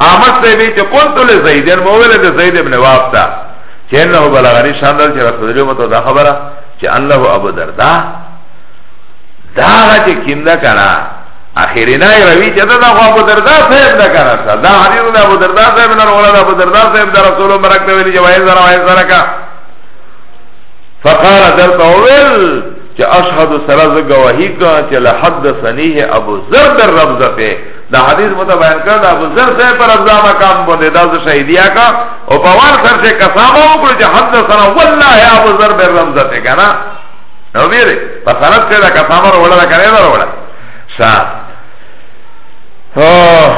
Speaker 1: احمد صاحبی چه قلت لزیدین مولا ده زید ابن وابتا چه انه بلغنی شاندل چه رسول جو متو دا خبره چه انه ابو دردا داغا چه کم ده کنا اخیرینای روی چه ده دا خو ابو دردا صاحب ده کنا سا دا حدیث ده ابو دردا صاحب نر مولا ده ابو دردا صاحب ده رسول مبرک ده ویلی جوائز ده روائز ده رکا فقال درتا ویل چه اشهد سرز گواهی کن چه لحد سنیه ابو زرد ربزته دا حدیث متا بیان کړ دا ابو ذر صاحب پر ابزا مقام باندې دا ز شهیدیا کا او په وار سر سے قسم او کړ چې حد سره والله یا ابو ذر بر رمزه ته کنه نو ویری په سند کې دا قسم ور ولا کړی دا ولا شا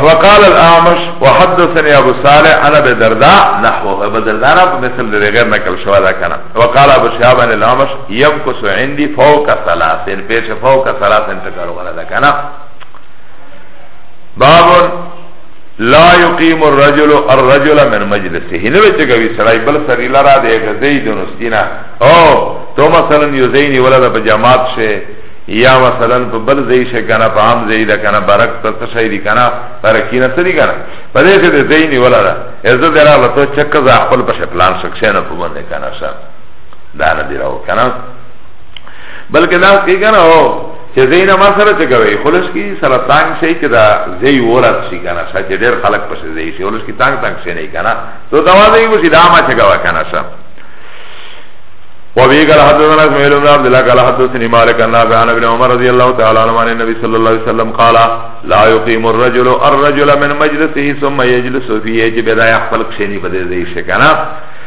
Speaker 1: وقال الاعمش وحدثني ابو صالح انا بدرداء نحو ابو درداء انا مثل غير نقل شو هذا كان وقال ابو شهاب عن الاعمش يمكث عندي فوق ثلاثين پیش فوق ثلاثين تکرر هذا كان بابن لا يقيم الرجل الرجل من مجلسه نه وچ کوي سړی بل سړی لرا دی غزي د نستینا او تو مثلا یزینی ولا د جماعت شه یا مثلا په بل ځای شه کنه په عام ځای ده کنه برک ته څه شي دي کنه برکینه څه دي کنه په دې کې د زینی ولا ده عزت درا لته چک ز خپل په پلان شکشه نه په باندې کنه شه دا نه دی راو کنه بلکې دا کې کنه چه زین ما سره چه گوی خلش کی سره تانگ شی که دا زی ورد شی کنا شا چه دیر خلق پس زی شی خلش کی تانگ تانگ شی نی کنا تو دوازی بشی دا ما چه گوی کنا شا وابي قال حدثنا اسماعيل بن عبد الله قال حدثني مالك عن نافع عن ابن عمر رضي الله تعالى عنه عن النبي صلى الله عليه وسلم قال لا يقيم الرجل الرجل من مجلسه ثم يجلس فيه يجب لا يحفل شيء بده زي شكنا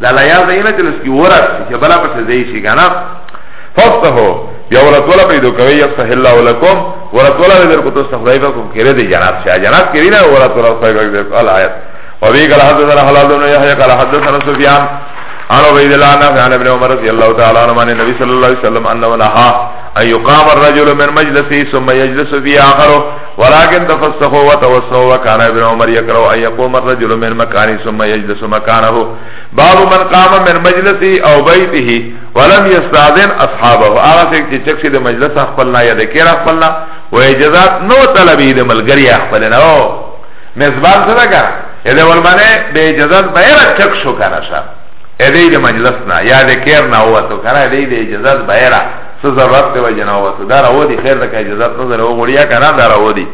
Speaker 1: لا لا يا زينا جلس کی ورد چه بلا پس زيشی گانا فافتحو بیا ورطولا پیدو کوئی یفتح اللہ لکم ورطولا در کو تو سخدائی فکم کرے دی جنات شاہ جنات کری نا ورطولا صحیح فکر دیکھ الایت وبی قال حدثنا حلال بن يحيى قال حدثنا سفيان عن عبيد الله نافع عن ابن عمر رضي الله تعالى عنه عن النبي صلى الله عليه وسلم انه نهى ان يقام الرجل من مجلسه ثم يجلس في اخره ولكن تفسخوا وتوسعوا وكان ابن عمر يكره ان يقوم الرجل من مكانه ثم يجلس مكانه باب من قام من مجلسه او بيته ولم يستاذن اصحابه هغه څوک چې چکسي د مجلس خپل نه یا د کیر خپل نه و اجازه نو طلبي د ملګری خپل نه او مزبان سره کار اده ولمنه به اجازه به را چک شو کنه شه اده د مجلس نه یا د کیر نه وته کنه اده د اجازه به را سو ضرورت دی وجه نه وته دا راو دی خیر لکه اجازه نه زره وګړیا کنه دا راو دی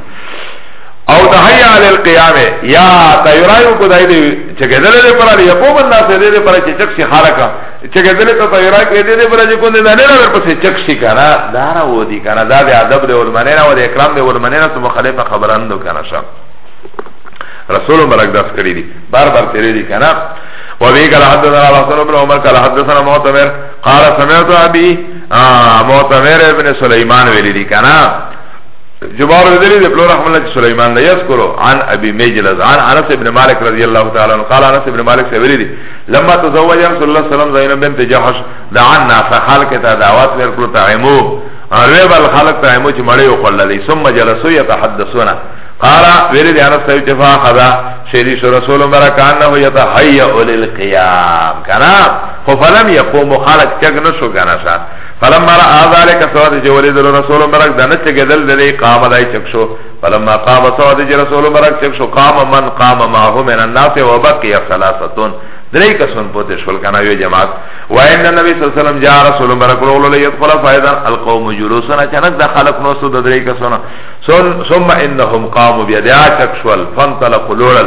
Speaker 1: او تحیا علی القیام یا تیرایو کو دای دی چې ګدل له پر دی په من ناس دې پر چې چک شي خارکا چې ګدل ته تیرای کې دې پر چې کو دې نه نه پر څه چک شي کنه دا راو دی کنه دا دی ادب دی ور مننه او د اکرام دی ور مننه ته مخالفه خبراندو کنه شپ رسول مبارک داس کړی دی بار بار تیرې دی کنه وبه قال حدثنا رسول بن عمر قال حدثنا معتمر قال سمعت ابي معتمر ابن سليمان ویلی دی کنا جبار ودلی دی پلو رحم الله سليمان دی یذکرو عن ابي مجلس عن انس ابن مالك رضي الله تعالى عنه قال انس ابن مالك سے ویلی دی لما تزوج رسول الله صلی الله علیه وسلم زینب بنت جحش دعا الناس خلق تا دعوات ورکړو تعمو روی بل خلق تعمو چې مړی وکړل دی ثم جلسوا يتحدثون قال ویلی دی انس صاحب جفا خدا شیری رسول برکانه یتحیئ للقیام کنا خو فلم یقوم خلق چګ نشو کنه شا فلم مرا ذالک سواد چې ولید رسول مرک دنه چې گدل دلی قام دای چک شو فلم ما قام سواد چې رسول مرک چک شو قام من قام ما هو من الناس وبقي ثلاثه درې کسان پوتې شول کنه یو جماعت وان نبی صلی الله علیه وسلم جاء رسول برک له له يدخل فائدا القوم جلوسنا چنک د خلق نو سود درې کسان ثم انهم قاموا بيدعا تکشول فانطلقوا لول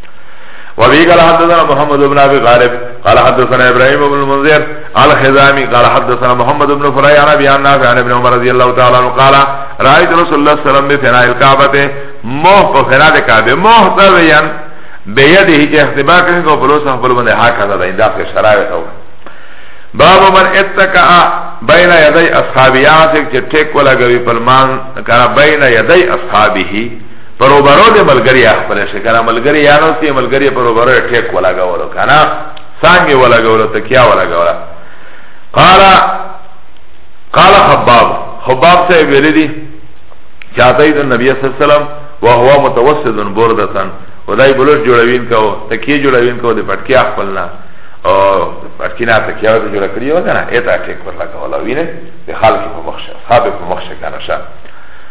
Speaker 1: وبه قال حدثنا محمد بن ابي غالب قال حدثنا ابراهيم بن المنذر الخزامي قال حدثنا محمد بن فري عن ابي نافع عن ابن عمر رضي الله تعالى عنه قال رايت رسول الله صلى الله عليه وسلم بفناء الكعبه موه فناء الكعبه محتويا بيده كي اختباك كو فلوس خپل باندې هكذا دا انده في شراوي تو باب من اتقى بين يدي اصحابي ياسك چې ټیک ولا غوي پرمان کرا بين يدي اصحابه پروبرو ده ملگری اخبره شه کنه ملگری یانو سی ملگری پروبرو ٹیک ولا گولو کنه سانگی ولا گولو تکیا ولا گولا قال قال خباب خباب سے ویلی دی چاہتا ہی دن نبی صلی اللہ علیہ وسلم وهو متوسط بردتن ودای بلوش جوړوین کو تکیه جوړوین کو د پټکی خپلنا او پټکی نه تکیه ته جوړ کړی و کنه اته ټیک ورلا کولا وینه د خلک په مخشه صاحب په مخشه کنه شه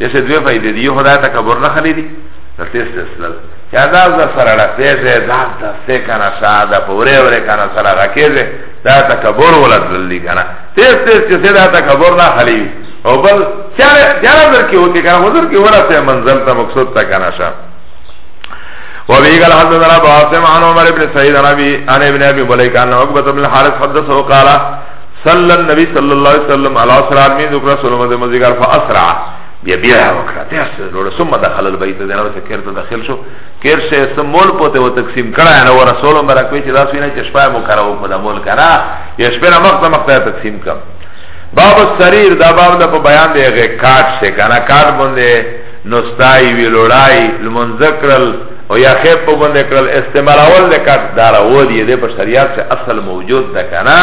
Speaker 1: دې څه دوه فائدې دي یو خدای تکبر نه خلی دي نو تیس تسلل چه ازاز دا سر رکیزه دا دا سه کنا شا دا پوره وره کنا سر رکیزه دا تکبر ولد للی کنا تیس تیس چه سه دا تکبر نا خلی او بل چاره چاره در کی ہوتی کنا حضور کی ورا سه منزل تا مقصود تا کنا شا وابي قال حدثنا ابو عاصم عن عمر بن سعيد عن ابي عن ابن ابي مليكه عن عقبه بن الحارث حدثه قال صلی النبی صلی الله علیه وسلم علی اسرع من ذکر رسول الله د مزګار فاسرع بیا بیا وکړه بیا سره جوړ ثم دخل البيت دغه څه کړته داخل شو کیر شه سمول پته و تقسیم کړه نه و رسول الله برکوي چې داسې نه چې شپه مو کراو په دمول کرا یا شپه نه مخته مخته تقسیم کړه باب السرير دا باب د په بیان دی غه کاټ شه کنه کاټ باندې نستای وی لړای لمنذکرل او یا خیب په ګوند کړل استعمالول د کټ دار و دی د په شریعت سے اصل موجود ده کنه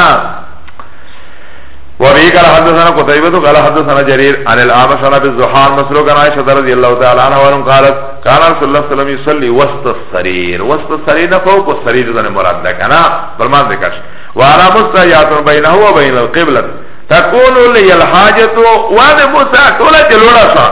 Speaker 1: وبه قال حدثنا قتيبة قال حدثنا جرير عن الأعمش عن أبي الزحان مسروق عن عائشة رضي الله تعالى عنها وأنهم قالت كان رسول الله صلى الله عليه وسلم يصلي وسط السرير وسط السرير فوق السرير ذن مراد ده كنا برمان ذكر وعلى مستعيات بينه وبين القبلة تقول لي الحاجة وانا موسى كولا جلولا شان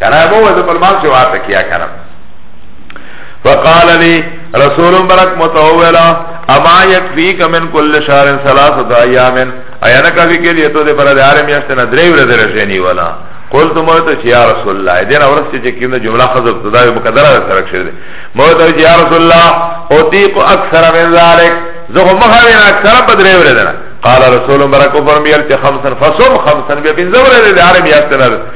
Speaker 1: کنه ابو وز پر مال سے واسه کیا کنه فقال لي رسول برک متولا اما يكفيك من كل شهر ثلاثه ايام ایا نه کافی کې دې ته دې پر دار میاشت نه درې ورځې راشنی ولا قلت موت یا رسول الله دین اورس چې کینه جمله حذف تدای مقدره سره کړی موت یا رسول الله اوتیق اکثر من ذلک زه مخاوی نه اکثر په درې ورځې قال رسول برکو فرمیل چې خمسن فصوم خمسن بیا پنځه ورځې د عرب یاد تنر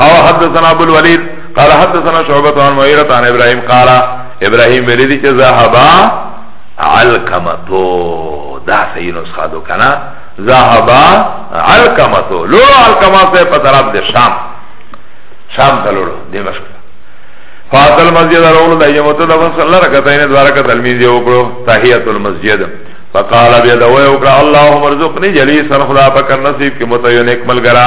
Speaker 1: هوا حدثنا ابو الوليد قال حدثنا شعبة عن مغيرة عن ابراهيم قال ابراهيم وليدي چه ذهبا علقمتو دا صحیح نسخه دو کنا ذهبا علقمتو لو علقمتو په طرف د شام شام ته لورو دمشق فاضل مسجد رول د یمته د فصل رکعتین دوار کا تلمیذ یو کړو تحیت المسجد فقال بیا دوی وکړه اللهم ارزقنی جلیسا خدا پاک نصیب کی متو نیک ملګرا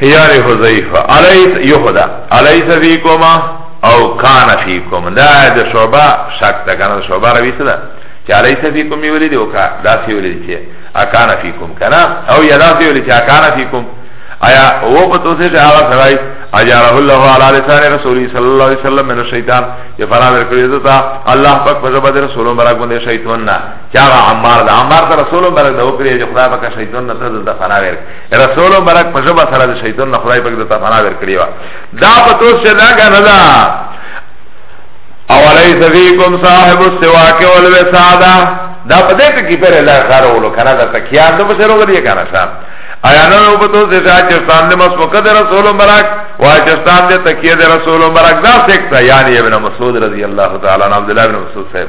Speaker 1: یعنی حذیفه علیس یهودا علیس فیکما او کان فیکم دا د شعبہ شک دا کان شعبہ روی سره چې علیس فیکم ویلی دی او کا دا سی ویلی چې اکان فیکم کنا او یدا سی ویلی چې اکان فیکم آیا او په توسه چې هغه سړی اجاره الله علی لسان رسول صلی الله علیه وسلم من الشیطان چې فنا ورکړی دتا الله پاک په زبر رسول مبارک باندې شیطان نه چې هغه عمار د عمار رسول مبارک د وکړي چې خدای پاک شیطان نه ته د فنا ورکړي رسول مبارک په ژبه سره د شیطان نه خدای پاک د تفنا ور کړی و دا په تو څه دا کنه دا اولیس فیکم صاحب السواک والوساده دا په دې کې پر لا خارولو کنه دا تکیا نو په سره وګړي کنه صاحب آیا نو په تو څه چې ستان د مس وقد رسول مبارک واجستان دې تکیه د رسول مبارک دا سکتا یعنی ابن مسعود رضی الله تعالی عنہ عبد الله بن مسعود صاحب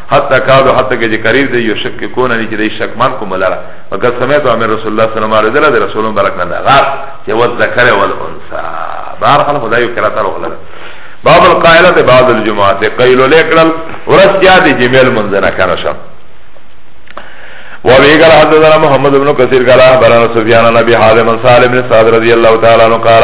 Speaker 1: حتی کالو حتی که جه قریب ده یو شک که کونه نیچه ده شک من کو ملارا وقت سمیتو امیر رسول اللہ صلی اللہ علیہ وسلم ده رسول اللہ برکنا ده غار چه وز ذکر والانسا بار خلق خدا یو کراتا رو غلده باب القائلہ ده بعض الجمعات ده قیلو لیکرل ورس کیا ده جمیل منزنہ کنشم وابي قال حدثنا محمد بن كثير قال اخبرنا سفيان بن ابي حازم عن سالم بن سعد رضي الله تعالى عنه قال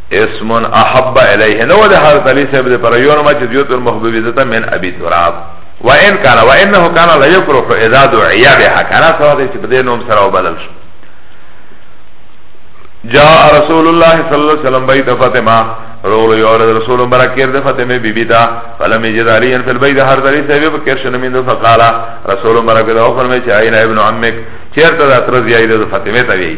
Speaker 1: اسم احب الیه نو ده حضرت علی صاحب ده پر یون ما چه زیوت المحبوبیزتا من ابی تراب و این کان و اینه کان لا یکرح اذا دعیا بها کانا سوا ده چه بده نوم سرا و بدل شو جاء رسول الله صلی اللہ علیہ وسلم بیت فاطمہ رول یورد رسول مبارک کرد فاطمه بی بی تا فلم یجد علی فی البیت هر دری صاحب بکر شنمین دو فقالا رسول مبارک دو فرمی چه این ابن عمک چیر تا دا ترزی آئی دو فاطمه تا بیئی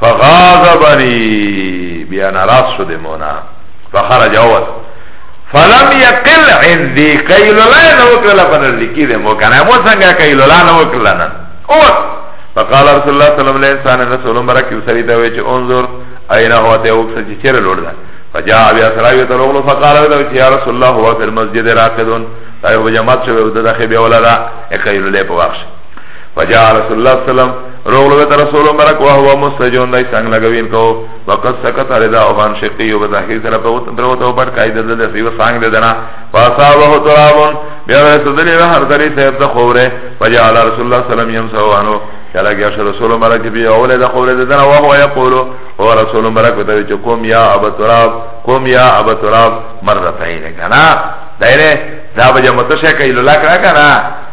Speaker 1: فغاضبني بیا ناراض شو دی مونا فخرج اول فلم يقل عندي قيلولا نوکلا فنزدکی دی مو کنه مو څنګه قيلولا نوکلا نه او فقال رسول الله صلی الله علیه وسلم رسول مبارک سری دا وی چې انظر اين هو ته اوکس چې چیرې لوړ ده فجاء بیا سراوی ته لوغلو فقال دا چې یا رسول الله هو فی المسجد راقدون دا یو جماعت شوی او دغه بیا ولا دا قيلولا په واخشه فجاء رسول الله صلی الله علیه وسلم روغلو به رسول مبارک واه هو مستجون دای څنګه لګوین کو وقد سکت رضا او بان شقی یو بظاهر سره په وته درو ته پر قاعده د دې یو څنګه دنا فاصابه ترابون بیا رسول الله هر دری صاحب د خوره فجاء رسول الله صلی الله علیه وسلم یمسوانو کلا گیا شو رسول مبارک بی اوله د قول د دنا واه یقول او رسول مبارک ته چې کوم یا ابو تراب کوم یا ابو تراب مرتين کنا دایره دا بجا متشه کایلو لا کړه کنا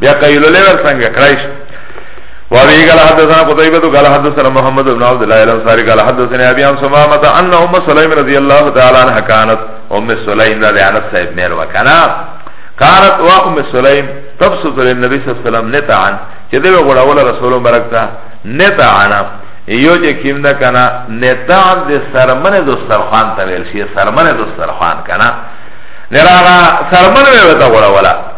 Speaker 1: بیا قیلو لیور سنگه کرایش وابي قال حدثنا قتيبة قال حدثنا محمد بن عبد الله الانصاري قال حدثنا ابي عن سمامة ان ام سليم رضي الله تعالى عنها كانت ام سليم ده انس صاحب مير وكانا كانت وام سليم تبسط للنبي صلى الله عليه وسلم نتعا چه ده غړول رسول مبارک تا نتعا یو جه کیم ده کنا نتعا ده سرمن دو سرخان تا ویل شیه سرمن دو سرخان کنا نراغا سرمن ویوتا غړولا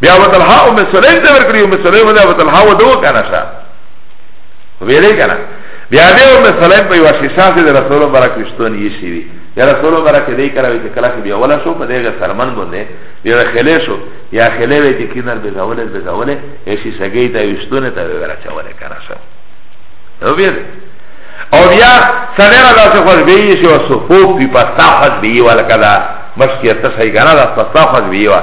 Speaker 1: بیا ابو طلحه ام سلیم ته ورکړي ام سلیم له ابو طلحه و دوه کنه شه ویلې کنه بیا به ام سلیم په واشیشا سره رسول برک رښتون یې شي وی یا رسول برک دې کراوي چې کله بیا ولا شو په دغه سرمن باندې بیا خلې شو یا خلې وی چې کینر به زاولې به زاولې هیڅ سګی ته وشتونه ته ورچولې کنه شه او بیا او بیا سره راځه خو به یې شو سو فوق په پاسه خو به یې ولا کدا مشکیت ته شي کنه دا پاسه خو به یې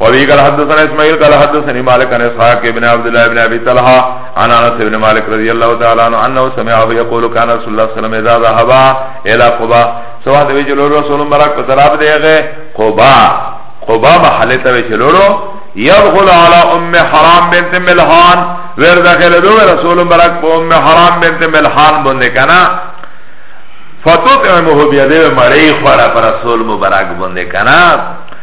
Speaker 1: وابي قال حدثنا اسماعيل قال حدثني مالك عن اسحاق بن عبد الله بن ابي طلحه عن انس بن مالك رضي الله تعالى عنه انه سمع ابي يقول كان رسول الله صلى الله عليه وسلم اذا ذهب الى قباء سواء ذي جل رسول مبارك طرف ديغه قباء قباء محل ته چلورو يدخل على ام حرام بنت ملحان ور داخل دو رسول مبارك ام حرام بنت ملحان بنده کنا فتوت امه بيده مړی خورا پر رسول مبارک بنده کنا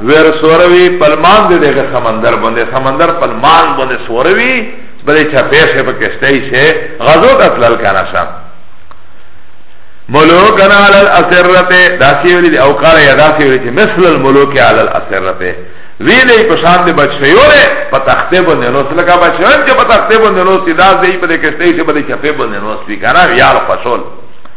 Speaker 1: ویر سوروی پلمان دی دیگه سمندر بنده سمندر پلمان بنده سوروی بده چا پیشه پا کشتی شه غزو تطلل کانا شا ملوکن علی الاسرت داسی ولی دی اوکار یا داسی ولی چه مثل الملوک علی الاسرت وی دی پشان دی بچفیوره پا تخته بنده نوس لکا بچفیون چه پا تخته بنده نوس دی داس دی پا دی کشتی شه بده چا پی بنده نوس بی کانا ویال خوشول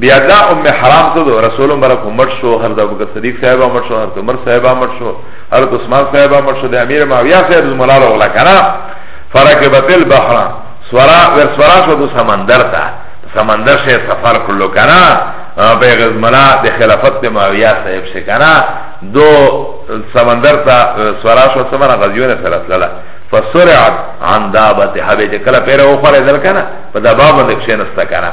Speaker 1: بیا دا ام حرام ته دو رسول مبارک عمر شو هر د ابوبکر صدیق صاحب عمر شو هر د عمر صاحب عمر شو هر د عثمان صاحب عمر شو د امیر معاویه صاحب زمولا له ولا کنه فرکبت البحر سورا ور سورا شو د سمندر ته سمندر شه سفر کلو کنه پیغز ملا د خلافت معاویه صاحب شه کنه دو سمندر ته سورا شو سمره غزیونه سره تلله فسرعت عن دابته هبه کلا پیره او خره دل کنه په دباب دکشنستا کنه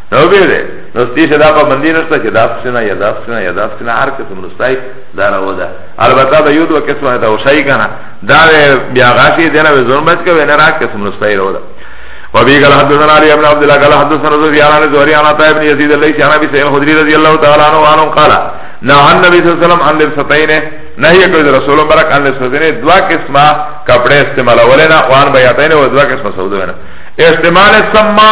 Speaker 1: نو به ده نو ستیش دا پا بندی نشتا چه دا سکشنا یا دا سکشنا یا دا سکشنا هر قسم رستای دا رو ده البته دا یو دو قسم دا وشای کنا دا بیا غاشی دینا به ظلم بچ که وینا را قسم رستای رو ده وبه قال حدثنا علي بن عبد الله قال حدثنا سفيان عن الزهري عن عطاء بن يزيد الليثي عن ابي سعيد الخدري رضي الله تعالى عنه وعنه قال نهى النبي صلى الله عليه وسلم عن لبستين نهي کوي رسول الله برک عن لبستين دوا قسمه کپڑے استعمال ولنا وان بیاتین و دوا قسمه سودونه استعمال سما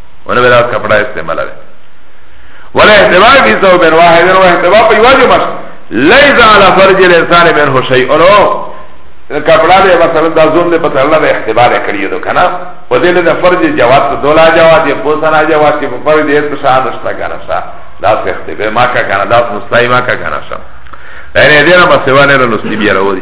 Speaker 1: ونه بلا کپڑا استعمال ده ولا احتباب في ثوب واحد واحتباب په یوازې مس ليس على فرج الانسان منه شيء نو کپڑا دے مثلا دا زون دے پتہ اللہ دے اختبار کریے دو کنا و دے لے فرج جواد تو دولا جواد یہ پوسنا جواد کہ فرج دے تو شاہ دستا کنا شا دا سے اختبار ما کا کنا دا مستای ما کا کنا شا یعنی دے نہ مسوانے رو لستی بیا رو دی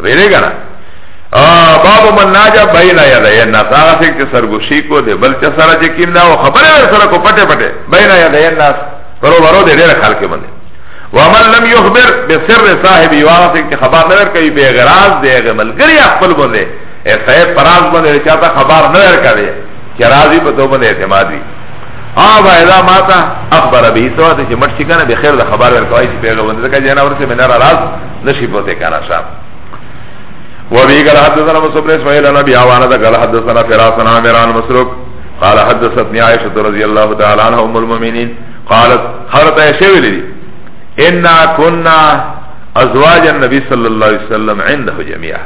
Speaker 1: ویره کنه باب من ناجا بین یدی ناس هغه څوک چې سرګوشي کو دی بل چا سره چې کیم دا خبره سره کو پټه پټه بین یدی ناس ورو ورو دې ډېر خلک باندې ومن لم يخبر بسر صاحب یوه څوک چې خبر نه ورکوي به غراز دی هغه ملګری خپل باندې اے صاحب پراز باندې چاته خبر نه ورکوي چې راضي په تو باندې اعتماد وي آبا اذا ماتا اخبر به سوات چې مرشي کنه به خیر د خبر ورکوي چې پیغمبر ځکه جنا ورته منه راز نشی پوتے کانا صاحب وابی قال حدثنا مصبر اسماعیل عن ابی عوانہ قال حدثنا فراس عن عامر عن مسروق قال حدثتني عائشة رضي الله تعالى عنها ام المؤمنين قالت حضرت عائشہ ویلی انا كنا ازواج النبي صلى الله عليه وسلم عنده جميعا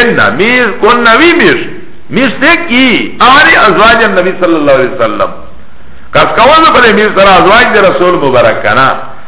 Speaker 1: انا ميز كنا وی میر میر سے کی آری ازواج النبی صلی اللہ علیہ وسلم کس کول پر میر سره ازواج رسول مبارک کنا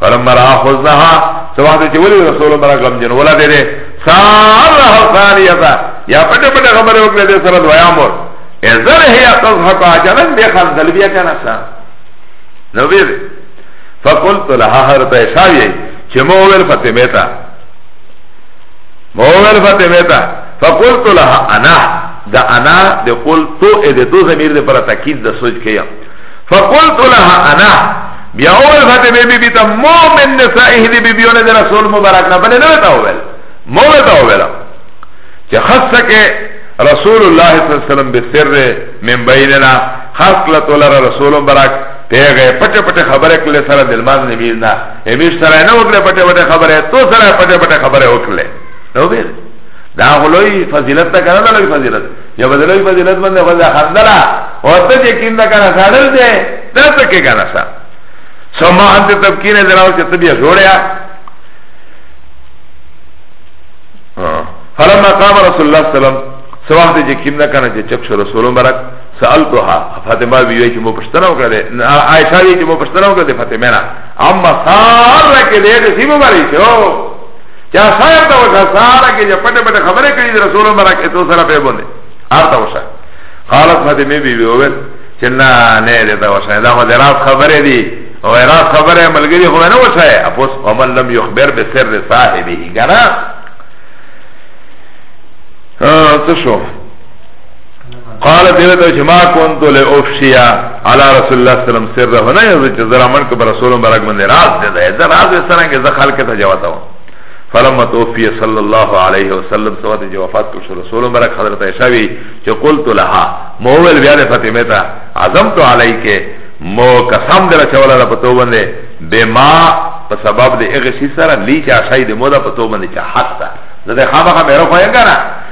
Speaker 2: فلما را خذها سواده چې ولې رسول الله برکم جن ولا دې دې سارها ثانیه یا پټ پټ خبره وکړه دې سره دویا مور ازر هي تضحك عجلا بخندل بیا کنه سا نو بیر فقلت لها هر ته شاوی چې مو ول فاطمه تا مو ول فاطمه تا فقلت لها انا دا انا د قلت اذ تو ضمیر پر تاکید د سوچ کیا فقلت لها انا بیا اول فاطمه بی بی بی تا مو من نسائه دی بی بیونه دی رسول مبارک نا بلی نویتا اویل مویتا اویل چه خصه که رسول الله صلی اللہ علیہ وسلم بسر من بیننا خاص کلتو لر رسول مبارک پیغه پټه پټه خبره کله سره دلماز نبیز نه همیش سره نه وکړه پټه پټه خبره تو سره پټه پټه خبره وکړه نو به دا غلوی فضیلت تا کنه دا لوی فضیلت یا بدلوی فضیلت مند خود خندلا او تا چه کین دا کانا ساڑل جه تا تکه کانا سا سما انت تبکین دراو چه تبیا جوڑیا فلما قام رسول الله صلی الله سوال دی چې کیم نه کنه چې چک شو رسول مبارک سالتها فاطمه وی چې مو پښتنه وکړه عائشہ وی چې مو پښتنه وکړه فاطمه نه اما سار کې دې دې سیمه باندې شو چا سایر تا وشا سارا که جا پتے پتے خبرے کری دی رسول مبارک اتو سرا پہ بندے آرتا وشا قالت فاطمه بی بی اویل چه نا نه دیتا وشا دا خود راز خبره دی او راز خبره ملگری خود نه وشا ہے اپوس ومن لم یخبر بسر صاحبه ہی گنا تو شو قال دیو تو چې ما كنت لافشيا على رسول الله صلی الله علیه وسلم سره نه یو چې زرا من کې رسول مبارک باندې راز دې ده زه راز سره کې زه خلک ته جواتا و فلما توفي صلى الله عليه وسلم سوات جو وفات کو رسول مبارک حضرت عائشہ وی چې قلت لها مول بیا له فاطمه ته عزمت عليك مو قسم در چولا را پتو باندې بما په سبب دې هغه شي سره لی چې عائشہ دې مو دا پتو باندې چې حق ده زه خامخا مې راخوې کنه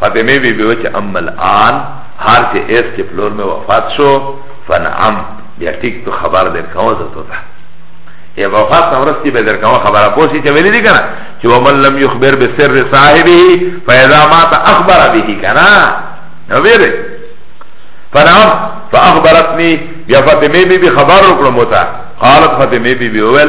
Speaker 2: فاطمه بی بی وچه اما الان هر چه ایس چه پلور می وفات شو فنعم بیا ٹیک تو خبر در کوا زتو تا یا وفات نورستی بی در کوا خبر پوسی چه ویلی دی کنا چه ومن لم یخبر بسر صاحبه فیضا مات اخبر بیهی کنا نو بیره فنعم فاخبرتنی بیا فاطمه بی بی خبر رکلو موتا قالت فاطمه بی بی ویل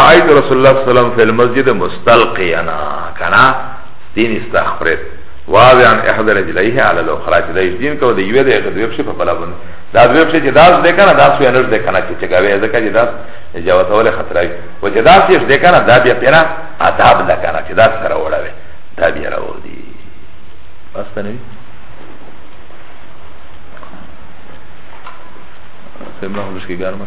Speaker 2: رأيت رسول الله صلى الله عليه وسلم في المسجد مستلقيا كنا دين استخبرت واضعا احد رجليه على الاخرى چې دا دین کو د یوه د یو دوی په بلا باندې دا دوی په چې داس ده کنه داس وینر ده کنه چې چګاوي ده کنه داس جوته ول خطر وي و چې داس یې ده کنه دا بیا پیرا عذاب ده کنه چې داس سره وړاوي دا بیا راو دي بس ته نه سمه هلش کې ګرمه